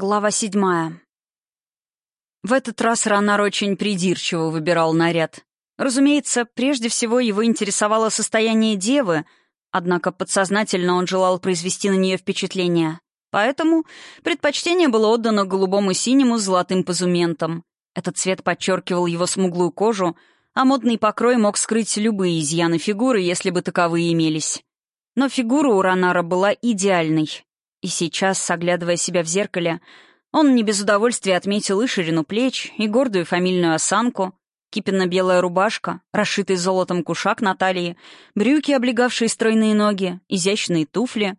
Глава седьмая. В этот раз Ранар очень придирчиво выбирал наряд. Разумеется, прежде всего его интересовало состояние девы, однако подсознательно он желал произвести на нее впечатление. Поэтому предпочтение было отдано голубому синему с золотым позументом. Этот цвет подчеркивал его смуглую кожу, а модный покрой мог скрыть любые изъяны фигуры, если бы таковые имелись. Но фигура у Ранара была идеальной. И сейчас, оглядывая себя в зеркале, он не без удовольствия отметил и ширину плеч, и гордую фамильную осанку, кипенно-белая рубашка, расшитый золотом кушак на талии, брюки, облегавшие стройные ноги, изящные туфли.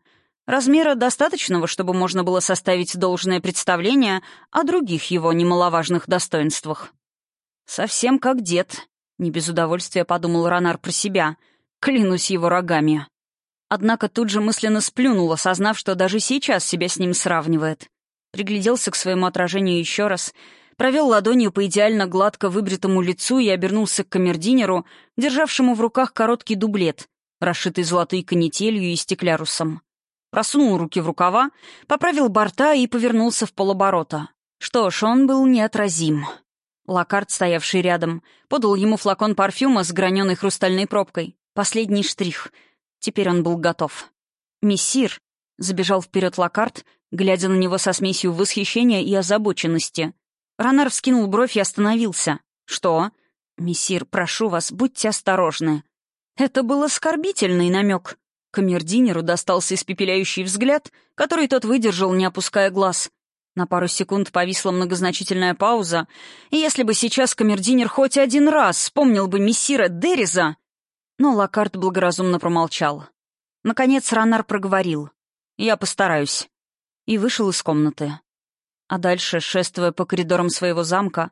Размера достаточного, чтобы можно было составить должное представление о других его немаловажных достоинствах. «Совсем как дед», — не без удовольствия подумал Ронар про себя, клянусь его рогами. Однако тут же мысленно сплюнул, осознав, что даже сейчас себя с ним сравнивает. Пригляделся к своему отражению еще раз, провел ладонью по идеально гладко выбритому лицу и обернулся к камердинеру, державшему в руках короткий дублет, расшитый золотой канителью и стеклярусом. Просунул руки в рукава, поправил борта и повернулся в полоборота. Что ж, он был неотразим. Лакарт, стоявший рядом, подал ему флакон парфюма с граненой хрустальной пробкой. Последний штрих — Теперь он был готов. «Мессир!» — забежал вперед Лакарт, глядя на него со смесью восхищения и озабоченности. Ронар вскинул бровь и остановился. «Что?» «Мессир, прошу вас, будьте осторожны». Это был оскорбительный намек. Камердинеру достался испепеляющий взгляд, который тот выдержал, не опуская глаз. На пару секунд повисла многозначительная пауза, и если бы сейчас камердинер хоть один раз вспомнил бы мессира Дереза, но Лакарт благоразумно промолчал. Наконец Ранар проговорил. «Я постараюсь». И вышел из комнаты. А дальше, шествуя по коридорам своего замка,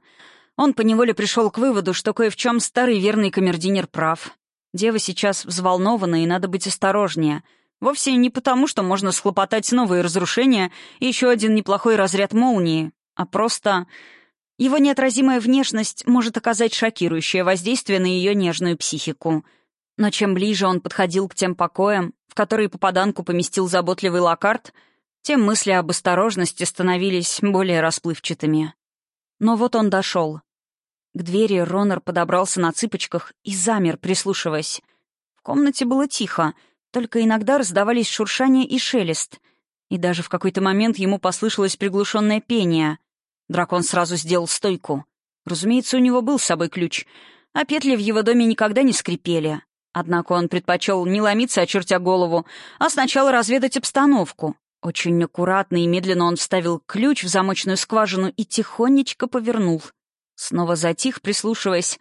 он поневоле пришел к выводу, что кое в чем старый верный камердинер прав. Дева сейчас взволнована, и надо быть осторожнее. Вовсе не потому, что можно схлопотать новые разрушения и еще один неплохой разряд молнии, а просто... Его неотразимая внешность может оказать шокирующее воздействие на ее нежную психику — но чем ближе он подходил к тем покоям, в которые попаданку поместил заботливый Локарт, тем мысли об осторожности становились более расплывчатыми. Но вот он дошел. К двери Ронер подобрался на цыпочках и замер, прислушиваясь. В комнате было тихо, только иногда раздавались шуршание и шелест. И даже в какой-то момент ему послышалось приглушенное пение. Дракон сразу сделал стойку. Разумеется, у него был с собой ключ, а петли в его доме никогда не скрипели. Однако он предпочел не ломиться, очертя голову, а сначала разведать обстановку. Очень аккуратно и медленно он вставил ключ в замочную скважину и тихонечко повернул. Снова затих, прислушиваясь,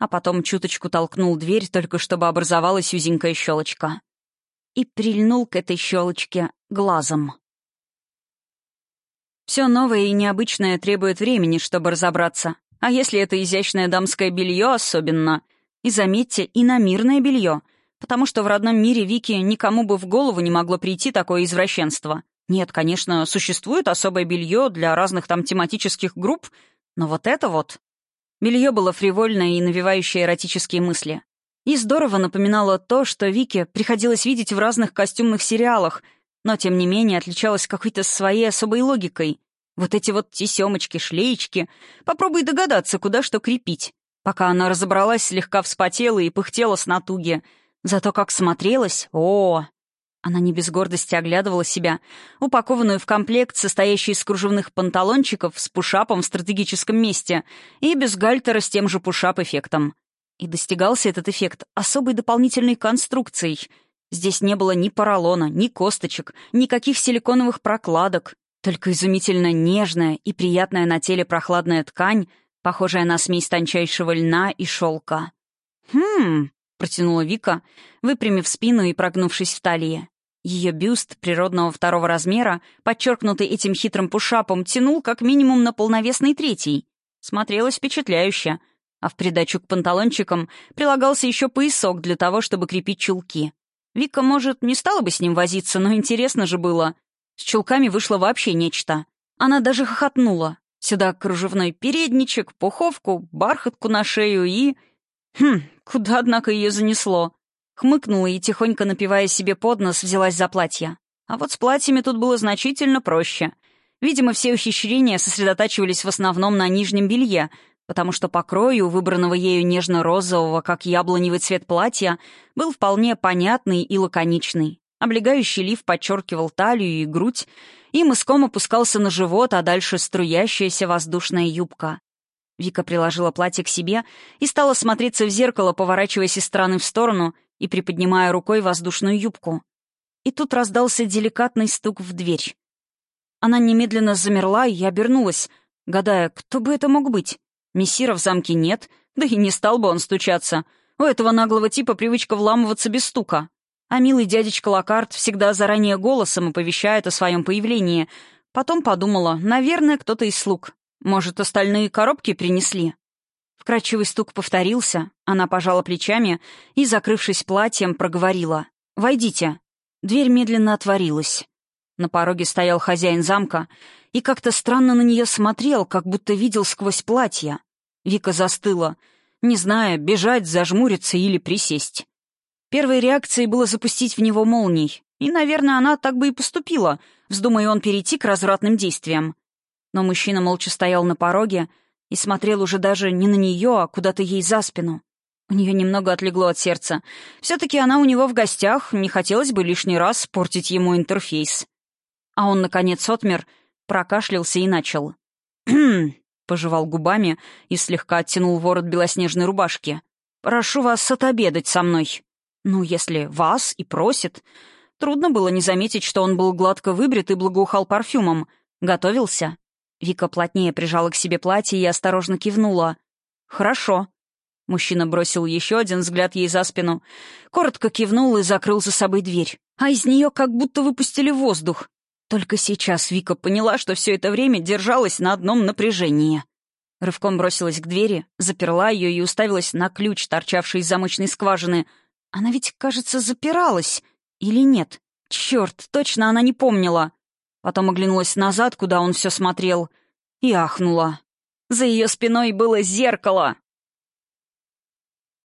а потом чуточку толкнул дверь, только чтобы образовалась узенькая щелочка. И прильнул к этой щелочке глазом. Все новое и необычное требует времени, чтобы разобраться. А если это изящное дамское белье особенно — и заметьте, и на мирное белье, потому что в родном мире Вики никому бы в голову не могло прийти такое извращенство. Нет, конечно, существует особое белье для разных там тематических групп, но вот это вот... Белье было фривольное и навевающее эротические мысли. И здорово напоминало то, что Вике приходилось видеть в разных костюмных сериалах, но, тем не менее, отличалось какой-то своей особой логикой. Вот эти вот тесемочки, шлеечки. Попробуй догадаться, куда что крепить. Пока она разобралась, слегка вспотела и пыхтела с натуги. Зато как смотрелась, о, Она не без гордости оглядывала себя, упакованную в комплект, состоящий из кружевных панталончиков с пушапом в стратегическом месте и без гальтера с тем же пушап-эффектом. И достигался этот эффект особой дополнительной конструкцией. Здесь не было ни поролона, ни косточек, никаких силиконовых прокладок, только изумительно нежная и приятная на теле прохладная ткань — похожая на смесь тончайшего льна и шелка. «Хм...» — протянула Вика, выпрямив спину и прогнувшись в талии. Ее бюст природного второго размера, подчеркнутый этим хитрым пушапом, тянул как минимум на полновесный третий. Смотрелось впечатляюще, а в придачу к панталончикам прилагался еще поясок для того, чтобы крепить чулки. Вика, может, не стала бы с ним возиться, но интересно же было. С чулками вышло вообще нечто. Она даже хохотнула, Сюда кружевной передничек, пуховку, бархатку на шею и... Хм, куда, однако, ее занесло? Хмыкнула и, тихонько напивая себе под нос, взялась за платье. А вот с платьями тут было значительно проще. Видимо, все ухищрения сосредотачивались в основном на нижнем белье, потому что по крою, выбранного ею нежно-розового, как яблоневый цвет платья, был вполне понятный и лаконичный. Облегающий лиф подчеркивал талию и грудь, и мыском опускался на живот, а дальше струящаяся воздушная юбка. Вика приложила платье к себе и стала смотреться в зеркало, поворачиваясь из стороны в сторону и приподнимая рукой воздушную юбку. И тут раздался деликатный стук в дверь. Она немедленно замерла и обернулась, гадая, кто бы это мог быть. Мессира в замке нет, да и не стал бы он стучаться. У этого наглого типа привычка вламываться без стука. А милый дядечка Локарт всегда заранее голосом оповещает о своем появлении. Потом подумала, наверное, кто-то из слуг. Может, остальные коробки принесли? Вкрадчивый стук повторился, она пожала плечами и, закрывшись платьем, проговорила. «Войдите». Дверь медленно отворилась. На пороге стоял хозяин замка и как-то странно на нее смотрел, как будто видел сквозь платье. Вика застыла, не зная, бежать, зажмуриться или присесть. Первой реакцией было запустить в него молний, и, наверное, она так бы и поступила, вздумая он перейти к развратным действиям. Но мужчина молча стоял на пороге и смотрел уже даже не на нее, а куда-то ей за спину. У нее немного отлегло от сердца. Все-таки она у него в гостях, не хотелось бы лишний раз портить ему интерфейс. А он, наконец, отмер, прокашлялся и начал. «Хм», — пожевал губами и слегка оттянул ворот белоснежной рубашки. «Прошу вас отобедать со мной». Ну, если вас и просит. Трудно было не заметить, что он был гладко выбрит и благоухал парфюмом. Готовился? Вика плотнее прижала к себе платье и осторожно кивнула. «Хорошо». Мужчина бросил еще один взгляд ей за спину, коротко кивнул и закрыл за собой дверь. А из нее как будто выпустили воздух. Только сейчас Вика поняла, что все это время держалась на одном напряжении. Рывком бросилась к двери, заперла ее и уставилась на ключ, торчавший из замочной скважины. Она ведь, кажется, запиралась. Или нет? Черт, точно она не помнила. Потом оглянулась назад, куда он все смотрел, и ахнула. За ее спиной было зеркало.